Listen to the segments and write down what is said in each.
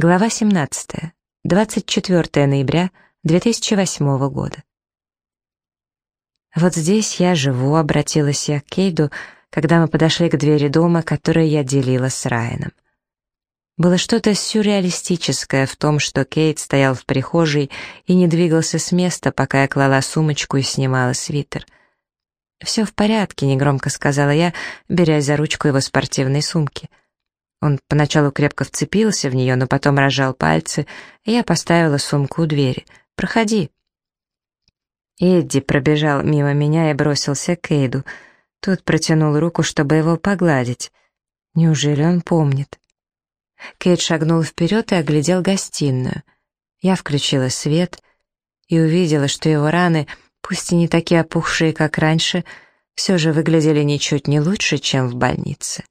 Глава 17. 24 ноября 2008 года. «Вот здесь я живу», — обратилась я к Кейду, когда мы подошли к двери дома, которую я делила с Райаном. Было что-то сюрреалистическое в том, что Кейт стоял в прихожей и не двигался с места, пока я клала сумочку и снимала свитер. «Все в порядке», — негромко сказала я, берясь за ручку его спортивной сумки. Он поначалу крепко вцепился в нее, но потом разжал пальцы, и я поставила сумку у двери. «Проходи». Эдди пробежал мимо меня и бросился к Эйду. Тот протянул руку, чтобы его погладить. Неужели он помнит? Кейд шагнул вперед и оглядел гостиную. Я включила свет и увидела, что его раны, пусть и не такие опухшие, как раньше, все же выглядели ничуть не лучше, чем в больнице.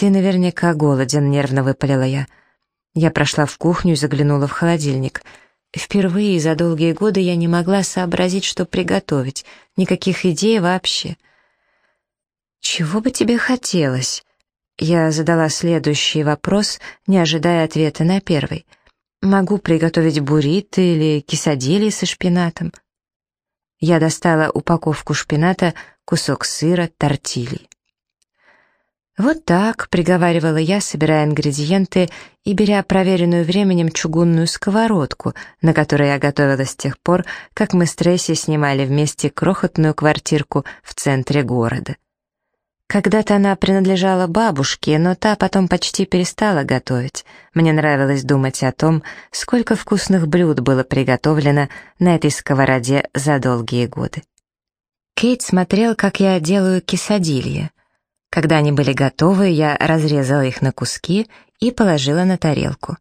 «Ты наверняка голоден», — нервно выпалила я. Я прошла в кухню и заглянула в холодильник. Впервые за долгие годы я не могла сообразить, что приготовить. Никаких идей вообще. «Чего бы тебе хотелось?» Я задала следующий вопрос, не ожидая ответа на первый. «Могу приготовить буррито или кисадили со шпинатом?» Я достала упаковку шпината, кусок сыра, тортильи. «Вот так», — приговаривала я, собирая ингредиенты и беря проверенную временем чугунную сковородку, на которой я готовила с тех пор, как мы с Трейси снимали вместе крохотную квартирку в центре города. Когда-то она принадлежала бабушке, но та потом почти перестала готовить. Мне нравилось думать о том, сколько вкусных блюд было приготовлено на этой сковороде за долгие годы. Кейт смотрел, как я делаю кисадилье — когда они были готовы, я разрезала их на куски и положила на тарелку.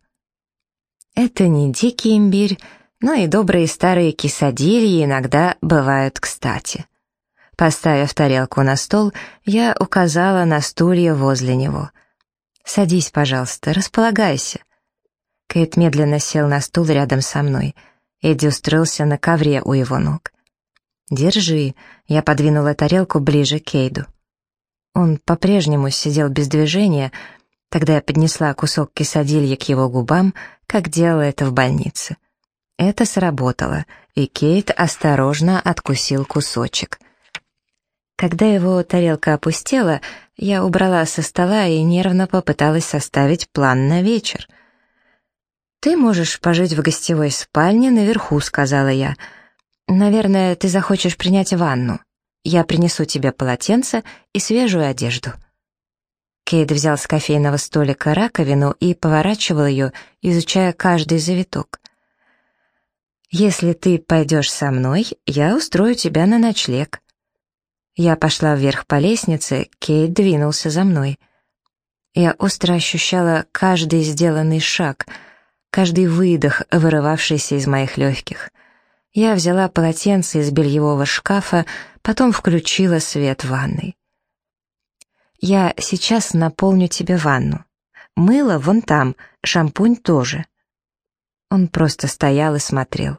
Это не дикий имбирь, но и добрые старые кисадильи иногда бывают кстати. Поставив тарелку на стол, я указала на стулья возле него. «Садись, пожалуйста, располагайся». Кейт медленно сел на стул рядом со мной. Эдди устроился на ковре у его ног. «Держи», — я подвинула тарелку ближе к Кейду. Он по-прежнему сидел без движения, тогда я поднесла кусок кисадилья к его губам, как делала это в больнице. Это сработало, и Кейт осторожно откусил кусочек. Когда его тарелка опустела, я убрала со стола и нервно попыталась составить план на вечер. «Ты можешь пожить в гостевой спальне наверху», — сказала я. «Наверное, ты захочешь принять ванну». Я принесу тебе полотенце и свежую одежду». Кейд взял с кофейного столика раковину и поворачивал ее, изучая каждый завиток. «Если ты пойдешь со мной, я устрою тебя на ночлег». Я пошла вверх по лестнице, Кейт двинулся за мной. Я остро ощущала каждый сделанный шаг, каждый выдох, вырывавшийся из моих легких. Я взяла полотенце из бельевого шкафа, потом включила свет в ванной. «Я сейчас наполню тебе ванну. Мыло вон там, шампунь тоже». Он просто стоял и смотрел.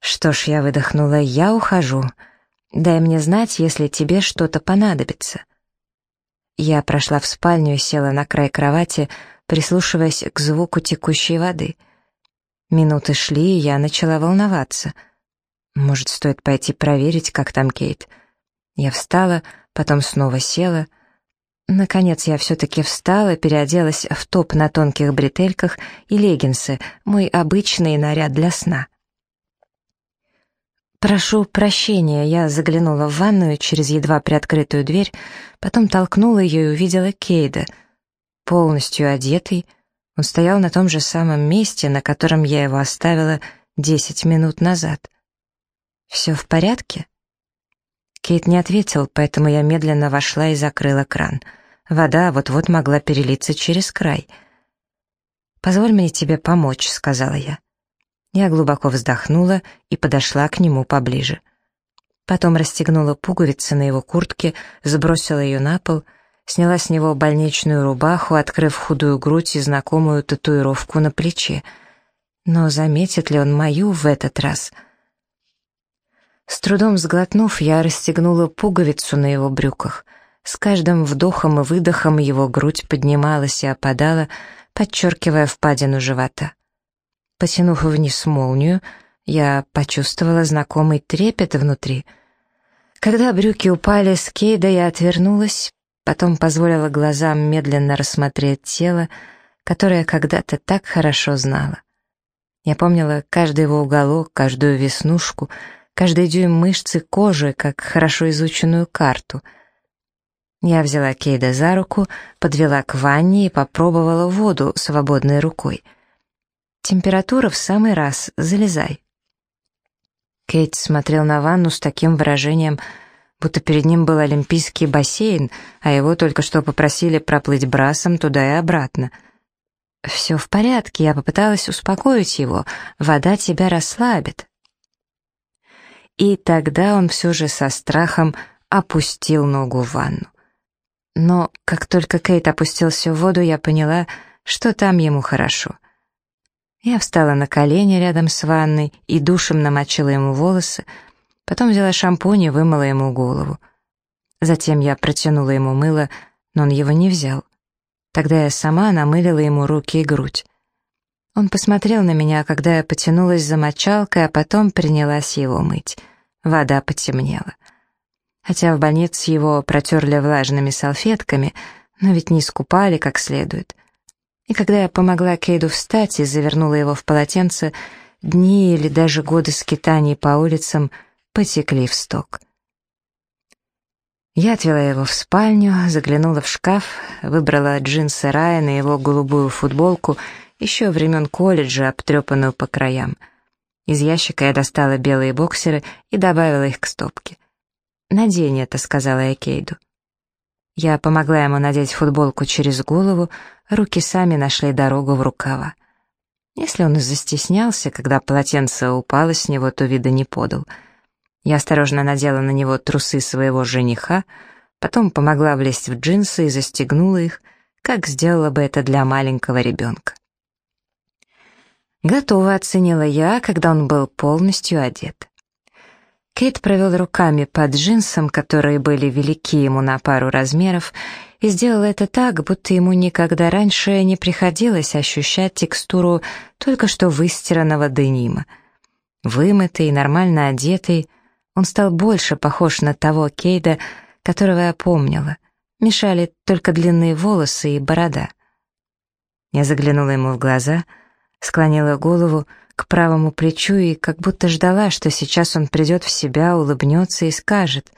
«Что ж, я выдохнула, я ухожу. Дай мне знать, если тебе что-то понадобится». Я прошла в спальню и села на край кровати, прислушиваясь к звуку текущей воды. Минуты шли, и я начала волноваться — может, стоит пойти проверить, как там Кейт? Я встала, потом снова села. Наконец я все-таки встала, переоделась в топ на тонких бретельках и леггинсы, мой обычный наряд для сна. «Прошу прощения», я заглянула в ванную через едва приоткрытую дверь, потом толкнула ее и увидела Кейда. Полностью одетый, он стоял на том же самом месте, на котором я его оставила десять минут назад. «Все в порядке?» Кейт не ответил, поэтому я медленно вошла и закрыла кран. Вода вот-вот могла перелиться через край. «Позволь мне тебе помочь», — сказала я. Я глубоко вздохнула и подошла к нему поближе. Потом расстегнула пуговицы на его куртке, сбросила ее на пол, сняла с него больничную рубаху, открыв худую грудь и знакомую татуировку на плече. Но заметит ли он мою в этот раз — с трудом сглотнув, я расстегнула пуговицу на его брюках. С каждым вдохом и выдохом его грудь поднималась и опадала, подчеркивая впадину живота. Потянув вниз молнию, я почувствовала знакомый трепет внутри. Когда брюки упали с Кейда, я отвернулась, потом позволила глазам медленно рассмотреть тело, которое когда-то так хорошо знала. Я помнила каждый его уголок, каждую веснушку, каждый дюйм мышцы кожи, как хорошо изученную карту. Я взяла Кейда за руку, подвела к ванне и попробовала воду свободной рукой. Температура в самый раз, залезай. Кейт смотрел на ванну с таким выражением, будто перед ним был олимпийский бассейн, а его только что попросили проплыть брасом туда и обратно. «Все в порядке», я попыталась успокоить его, «вода тебя расслабит». И тогда он все же со страхом опустил ногу в ванну. Но как только Кейт опустился в воду, я поняла, что там ему хорошо. Я встала на колени рядом с ванной и душем намочила ему волосы, потом взяла шампунь и вымыла ему голову. Затем я протянула ему мыло, но он его не взял. Тогда я сама намылила ему руки и грудь. Он посмотрел на меня, когда я потянулась за мочалкой, а потом принялась его мыть. Вода потемнела. Хотя в больнице его протерли влажными салфетками, но ведь не искупали как следует — и когда я помогла Кейду встать и завернула его в полотенце, дни или даже годы скитаний по улицам потекли в сток. Я отвела его в спальню, заглянула в шкаф, выбрала джинсы Райана и его голубую футболку, еще времен колледжа, обтрепанную по краям. Из ящика я достала белые боксеры и добавила их к стопке. «Надень это», — сказала я Кейду. Я помогла ему надеть футболку через голову, руки сами нашли дорогу в рукава. Если он застеснялся, когда полотенце упало с него, то вида не подал. Я осторожно надела на него трусы своего жениха, потом помогла влезть в джинсы и застегнула их, как сделала бы это для маленького ребенка. Готово оценила я, когда он был полностью одет. Кейт провел руками под джинсом, которые были велики ему на пару размеров, и сделал это так, будто ему никогда раньше не приходилось ощущать текстуру только что выстиранного денима. Вымытый, нормально одетый, он стал больше похож на того Кейда, которого я помнила. Мешали только длинные волосы и борода. Я заглянула ему в глаза, склонила голову, к правому плечу и как будто ждала, что сейчас он придет в себя, улыбнется и скажет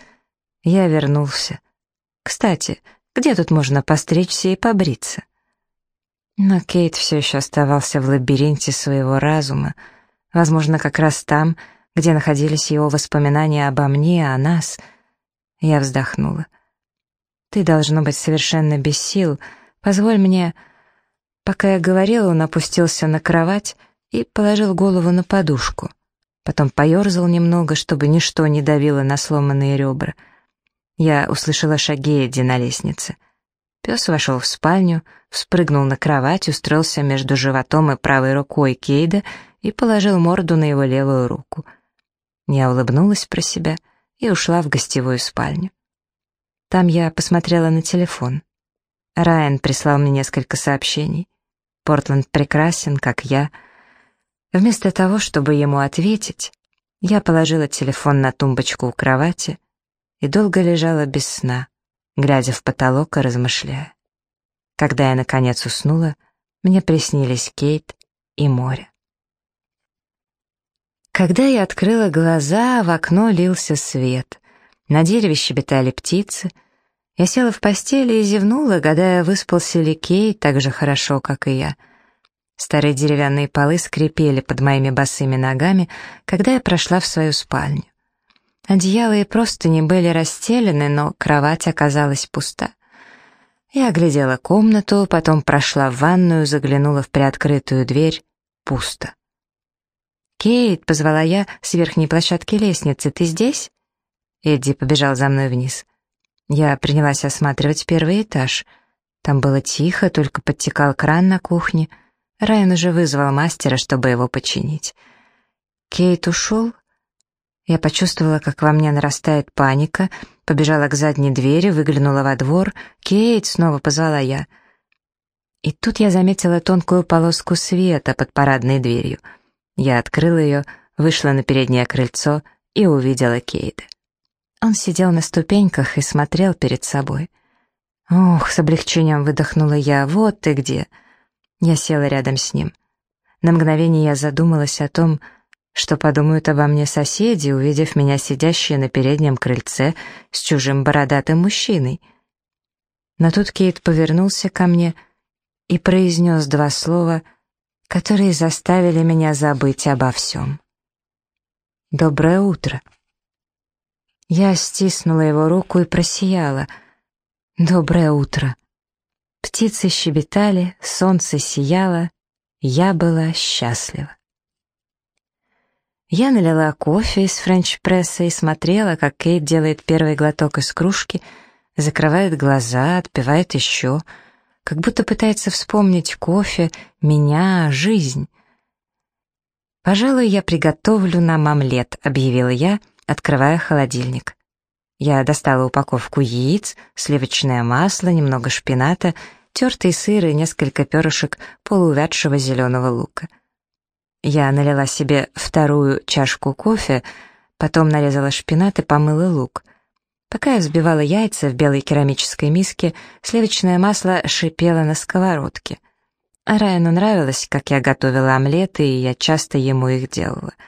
«Я вернулся». Кстати, где тут можно постричься и побриться? Но Кейт все еще оставался в лабиринте своего разума, возможно, как раз там, где находились его воспоминания обо мне, о нас. Я вздохнула. «Ты, должно быть, совершенно без сил. Позволь мне...» Пока я говорила, он опустился на кровать и положил голову на подушку. Потом поерзал немного, чтобы ничто не давило на сломанные ребра. Я услышала шаги Эдди на лестнице. Пес вошел в спальню, вспрыгнул на кровать, устроился между животом и правой рукой Кейда и положил морду на его левую руку. Я улыбнулась про себя и ушла в гостевую спальню. Там я посмотрела на телефон. Райан прислал мне несколько сообщений. Портленд прекрасен, как я — Вместо того, чтобы ему ответить, я положила телефон на тумбочку у кровати и долго лежала без сна, глядя в потолок и размышляя. Когда я, наконец, уснула, мне приснились Кейт и море. Когда я открыла глаза, в окно лился свет. На дереве щебетали птицы. Я села в постели и зевнула, гадая, выспался ли Кейт так же хорошо, как и я — Старые деревянные полы скрипели под моими босыми ногами, когда я прошла в свою спальню. Одеяло и простыни были расстелены, но кровать оказалась пуста. Я оглядела комнату, потом прошла в ванную, заглянула в приоткрытую дверь. Пусто. «Кейт», — позвала я с верхней площадки лестницы, — «ты здесь?» Эдди побежал за мной вниз. Я принялась осматривать первый этаж. Там было тихо, только подтекал кран на кухне — Райан уже вызвал мастера, чтобы его починить. Кейт ушел. Я почувствовала, как во мне нарастает паника, побежала к задней двери, выглянула во двор. «Кейт!» — снова позвала я. И тут я заметила тонкую полоску света под парадной дверью. Я открыла ее, вышла на переднее крыльцо и увидела Кейда. Он сидел на ступеньках и смотрел перед собой. «Ох!» — с облегчением выдохнула я. «Вот ты где!» Я села рядом с ним. На мгновение я задумалась о том, что подумают обо мне соседи, увидев меня сидящей на переднем крыльце с чужим бородатым мужчиной. Но тут Кейт повернулся ко мне и произнес два слова, которые заставили меня забыть обо всем. «Доброе утро». Я стиснула его руку и просияла. «Доброе утро». Птицы щебетали, солнце сияло, я была счастлива. Я налила кофе из френч-пресса и смотрела, как Кейт делает первый глоток из кружки, закрывает глаза, отпивает еще, как будто пытается вспомнить кофе, меня, жизнь. «Пожалуй, я приготовлю нам омлет», — объявила я, открывая холодильник. Я достала упаковку яиц, сливочное масло, немного шпината, тертый сыр и несколько перышек полуувядшего зеленого лука. Я налила себе вторую чашку кофе, потом нарезала шпинат и помыла лук. Пока я взбивала яйца в белой керамической миске, сливочное масло шипело на сковородке. А Райану нравилось, как я готовила омлеты, и я часто ему их делала —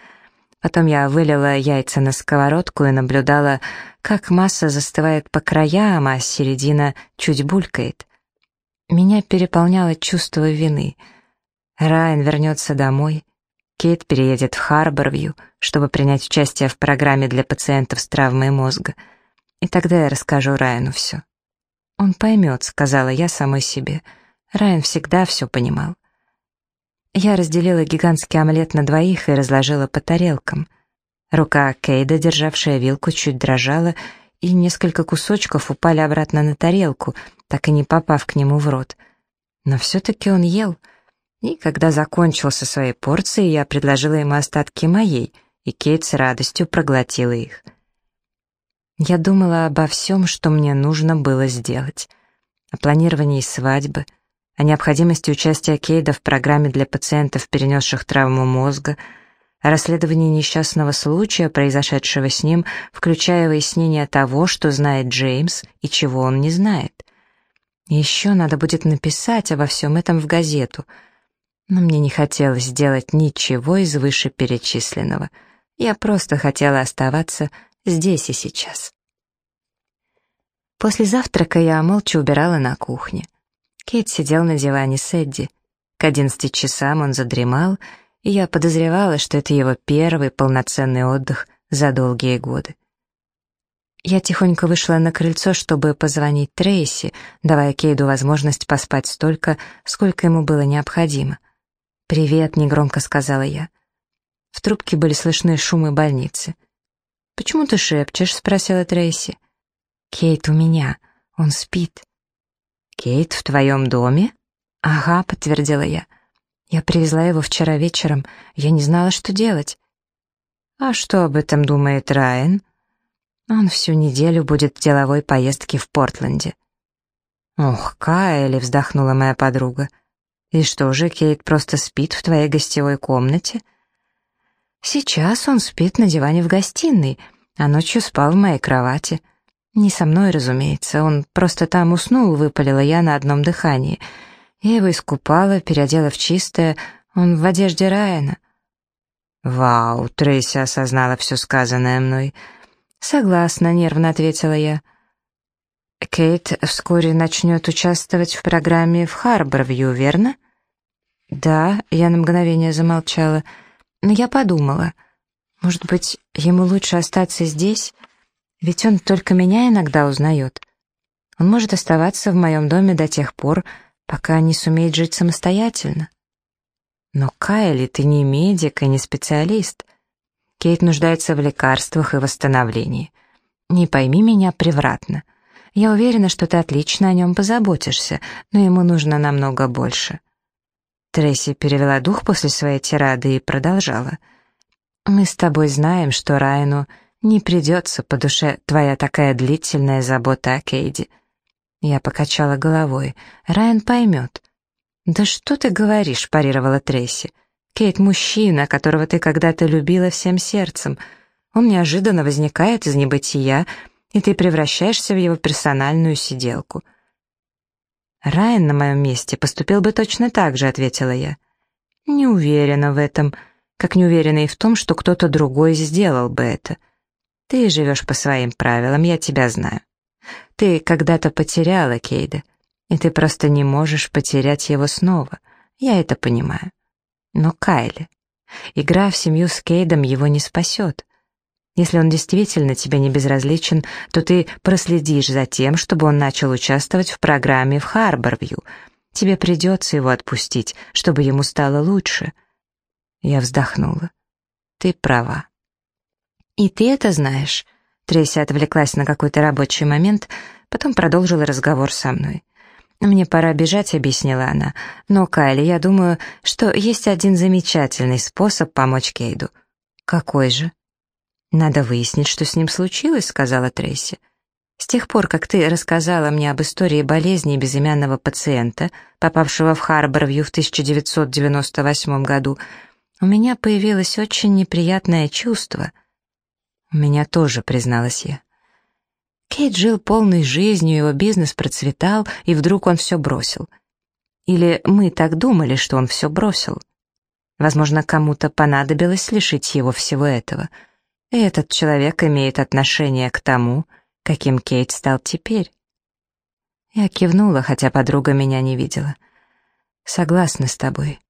Потом я вылила яйца на сковородку и наблюдала, как масса застывает по краям, а середина чуть булькает. Меня переполняло чувство вины. Райан вернется домой, Кейт переедет в Харборвью, чтобы принять участие в программе для пациентов с травмой мозга. И тогда я расскажу Райану все. «Он поймет», — сказала я самой себе. Райан всегда все понимал. Я разделила гигантский омлет на двоих и разложила по тарелкам. Рука Кейда, державшая вилку, чуть дрожала, и несколько кусочков упали обратно на тарелку, так и не попав к нему в рот. Но все-таки он ел, и когда закончил со своей порцией, я предложила ему остатки моей, и Кейт с радостью проглотила их. Я думала обо всем, что мне нужно было сделать. О планировании свадьбы — о необходимости участия Кейда в программе для пациентов, перенесших травму мозга, о расследовании несчастного случая, произошедшего с ним, включая выяснение того, что знает Джеймс и чего он не знает. еще надо будет написать обо всем этом в газету. Но мне не хотелось делать ничего из вышеперечисленного. Я просто хотела оставаться здесь и сейчас. После завтрака я молча убирала на кухне. Кейт сидел на диване с Эдди. К одиннадцати часам он задремал, и я подозревала, что это его первый полноценный отдых за долгие годы. Я тихонько вышла на крыльцо, чтобы позвонить Трейси, давая Кейду возможность поспать столько, сколько ему было необходимо. «Привет», — негромко сказала я. В трубке были слышны шумы больницы. «Почему ты шепчешь?» — спросила Трейси. «Кейт у меня. Он спит». «Кейт в твоем доме?» «Ага», — подтвердила я. «Я привезла его вчера вечером. Я не знала, что делать». «А что об этом думает Райан?» «Он всю неделю будет в деловой поездке в Портленде». «Ох, Кайли», — вздохнула моя подруга. «И что же, Кейт просто спит в твоей гостевой комнате?» «Сейчас он спит на диване в гостиной, а ночью спал в моей кровати. Не со мной, разумеется, он просто там уснул, выпалила я на одном дыхании. Я его искупала, переодела в чистое, он в одежде Райана. «Вау!» — Трейси осознала все сказанное мной. «Согласна», — нервно ответила я. «Кейт вскоре начнет участвовать в программе в Харборвью, верно?» «Да», — я на мгновение замолчала, но я подумала, может быть, ему лучше остаться здесь?» Ведь он только меня иногда узнает. Он может оставаться в моем доме до тех пор, пока не сумеет жить самостоятельно. Но, Кайли, ты не медик и не специалист. Кейт нуждается в лекарствах и восстановлении. Не пойми меня превратно. Я уверена, что ты отлично о нем позаботишься, но ему нужно намного больше. Трейси перевела дух после своей тирады и продолжала. «Мы с тобой знаем, что Райну не придется по душе твоя такая длительная забота о Кейди». Я покачала головой. Райан поймет. «Да что ты говоришь?» — парировала Трейси. «Кейт — мужчина, которого ты когда-то любила всем сердцем. Он неожиданно возникает из небытия, и ты превращаешься в его персональную сиделку». «Райан на моем месте поступил бы точно так же», — ответила я. «Не уверена в этом, как не уверена и в том, что кто-то другой сделал бы это. Ты живешь по своим правилам, я тебя знаю. Ты когда-то потеряла Кейда, и ты просто не можешь потерять его снова. Я это понимаю. Но Кайли, игра в семью с Кейдом его не спасет. Если он действительно тебе не безразличен, то ты проследишь за тем, чтобы он начал участвовать в программе в Харборвью. Тебе придется его отпустить, чтобы ему стало лучше. Я вздохнула. Ты права. И ты это знаешь. Трейси отвлеклась на какой-то рабочий момент, потом продолжила разговор со мной. «Мне пора бежать», — объяснила она. «Но, Кайли, я думаю, что есть один замечательный способ помочь Кейду». «Какой же?» «Надо выяснить, что с ним случилось», — сказала Трейси. «С тех пор, как ты рассказала мне об истории болезни безымянного пациента, попавшего в Харборвью в 1998 году, у меня появилось очень неприятное чувство». «У меня тоже», — призналась я. Кейт жил полной жизнью, его бизнес процветал, и вдруг он все бросил. Или мы так думали, что он все бросил. Возможно, кому-то понадобилось лишить его всего этого — и этот человек имеет отношение к тому, каким Кейт стал теперь. Я кивнула, хотя подруга меня не видела. Согласна с тобой.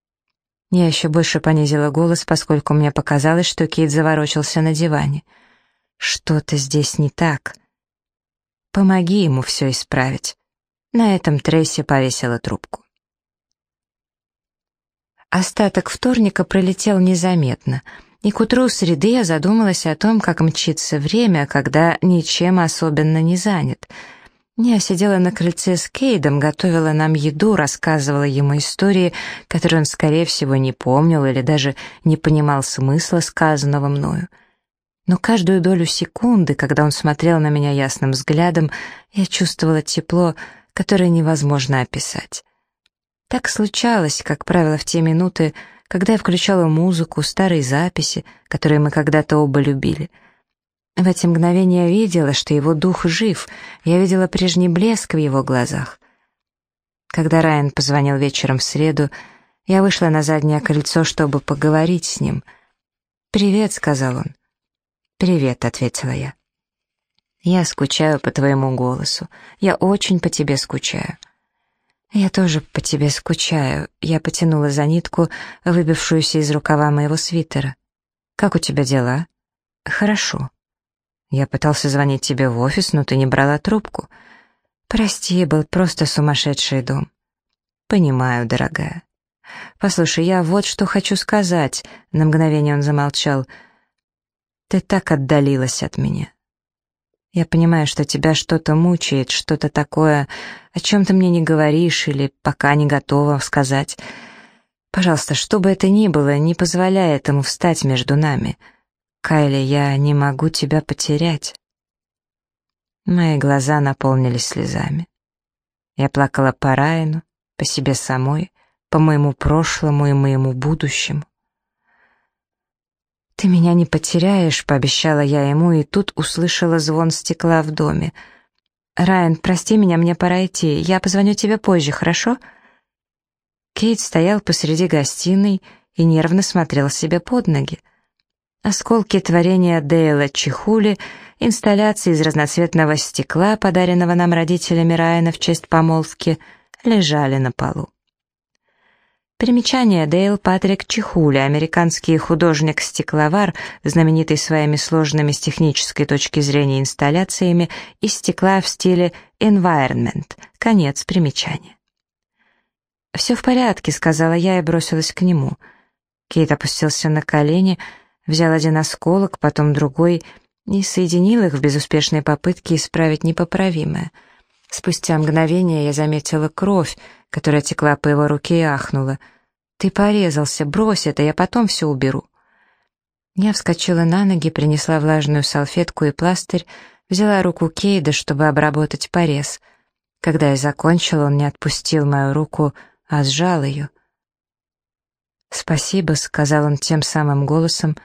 Я еще больше понизила голос, поскольку мне показалось, что Кейт заворочился на диване. Что-то здесь не так. Помоги ему все исправить. На этом Трейси повесила трубку. Остаток вторника пролетел незаметно — и к утру среды я задумалась о том, как мчится время, когда ничем особенно не занят. Я сидела на крыльце с Кейдом, готовила нам еду, рассказывала ему истории, которые он, скорее всего, не помнил или даже не понимал смысла сказанного мною. Но каждую долю секунды, когда он смотрел на меня ясным взглядом, я чувствовала тепло, которое невозможно описать. Так случалось, как правило, в те минуты, когда я включала музыку, старые записи, которые мы когда-то оба любили. В эти мгновения я видела, что его дух жив, я видела прежний блеск в его глазах. Когда Райан позвонил вечером в среду, я вышла на заднее крыльцо, чтобы поговорить с ним. «Привет», — сказал он. «Привет», — ответила я. «Я скучаю по твоему голосу. Я очень по тебе скучаю». «Я тоже по тебе скучаю». Я потянула за нитку, выбившуюся из рукава моего свитера. «Как у тебя дела?» «Хорошо». «Я пытался звонить тебе в офис, но ты не брала трубку». «Прости, был просто сумасшедший дом». «Понимаю, дорогая». «Послушай, я вот что хочу сказать». На мгновение он замолчал. «Ты так отдалилась от меня». Я понимаю, что тебя что-то мучает, что-то такое, о чем ты мне не говоришь или пока не готова сказать. Пожалуйста, что бы это ни было, не позволяй этому встать между нами. Кайли, я не могу тебя потерять. Мои глаза наполнились слезами. Я плакала по Райну, по себе самой, по моему прошлому и моему будущему. «Ты меня не потеряешь», — пообещала я ему, и тут услышала звон стекла в доме. «Райан, прости меня, мне пора идти. Я позвоню тебе позже, хорошо?» Кейт стоял посреди гостиной и нервно смотрел себе под ноги. Осколки творения Дейла Чихули, инсталляции из разноцветного стекла, подаренного нам родителями Райана в честь помолвки, лежали на полу. Примечание Дейл Патрик Чихуля, американский художник-стекловар, знаменитый своими сложными с технической точки зрения инсталляциями из стекла в стиле environment. Конец примечания. «Все в порядке», — сказала я и бросилась к нему. Кейт опустился на колени, взял один осколок, потом другой и соединил их в безуспешной попытке исправить непоправимое. Спустя мгновение я заметила кровь, которая текла по его руке и ахнула. «Ты порезался, брось это, я потом все уберу». Я вскочила на ноги, принесла влажную салфетку и пластырь, взяла руку Кейда, чтобы обработать порез. Когда я закончила, он не отпустил мою руку, а сжал ее. «Спасибо», — сказал он тем самым голосом,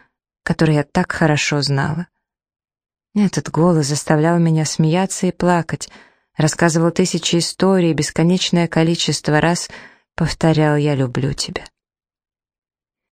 который я так хорошо знала. Этот голос заставлял меня смеяться и плакать — рассказывал тысячи историй, бесконечное количество раз повторял «я люблю тебя».